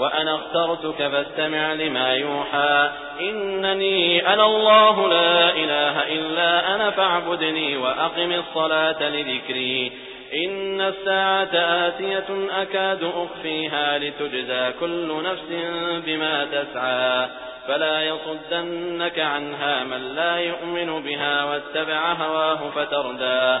وأنا اخترتك فاستمع لما يوحى. إنني أنا الله لا إله إلا أنا فاعبدني وأقم الصلاة لذكري. إن الساعة آتية أكاد أخفيها لتجزى كل نفس بما تسعى. فلا يصدنك عنها من لا يؤمن بها واتبع هواه فتردى.